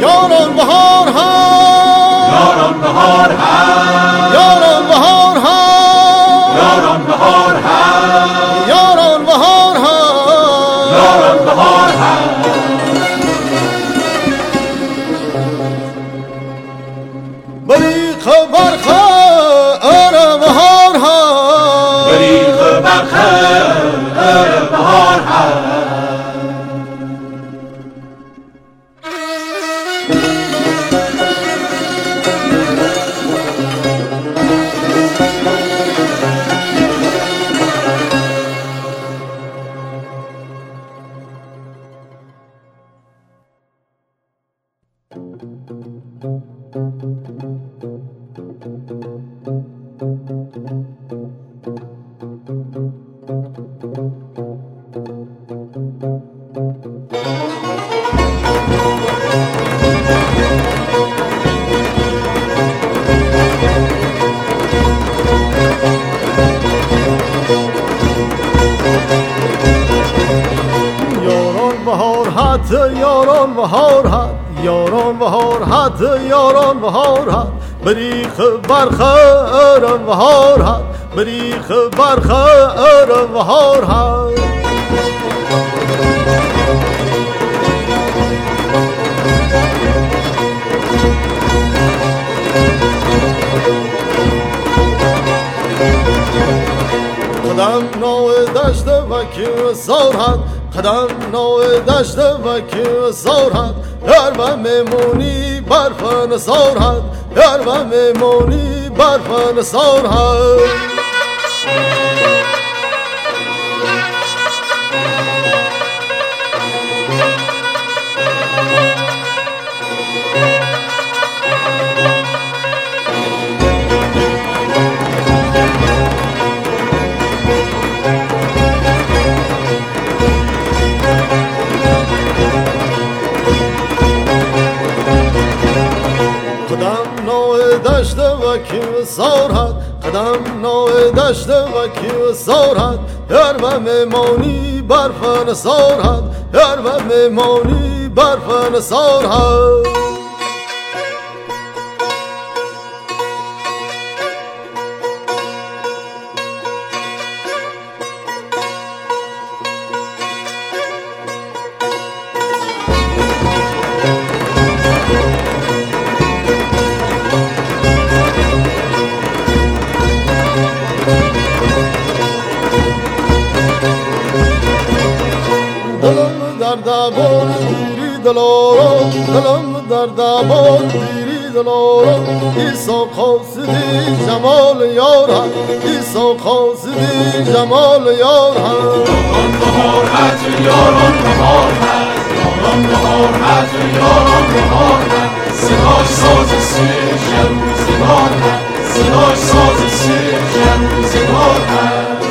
یاران بهار ها. یاران بهار حت یاران بهار حت یاران بهار حت یاران بهار حت بریخ برخ ارم بهار حت بریخ برخ ارم بهار حت کی زارد قدم نو دشت و کی زارد در و میمونی برف نزارد در و میمونی برف نزارد دشت و قدم نو دشت و کی زارد در و میمونی برف نزارد در و میمونی برف نزارد دلم در دبان دیری دلارم دلم در دبان دیری دلارم ایسا قاصدی جمال یار هم. ایسا جمال یار هم. یاران بهار هست یاران بهار هست یاران بهار هست یاران بهار هست صداش ساز سیر روزگار هست صداش ساز سیر روزگار هست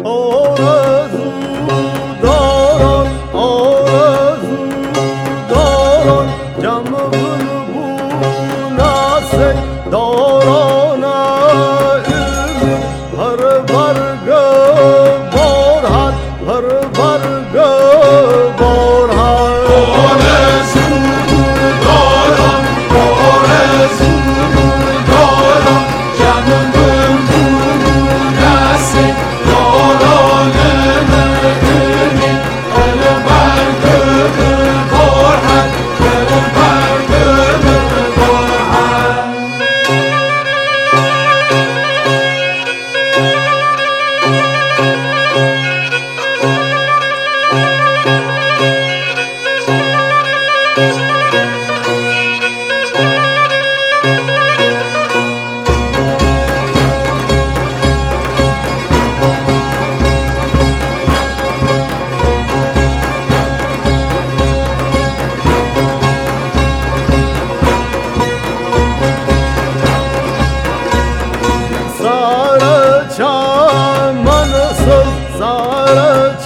Oh, oh, oh, oh.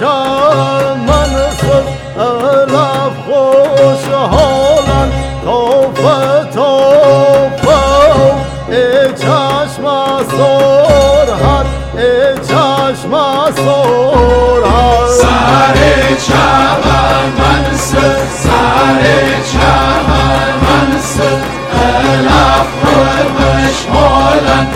چمنسز علف خوشحالن توفه توفه ای چشم سرحد ای چشم سرحد سر چمن منسز سر چمن منسز علف خوشحالن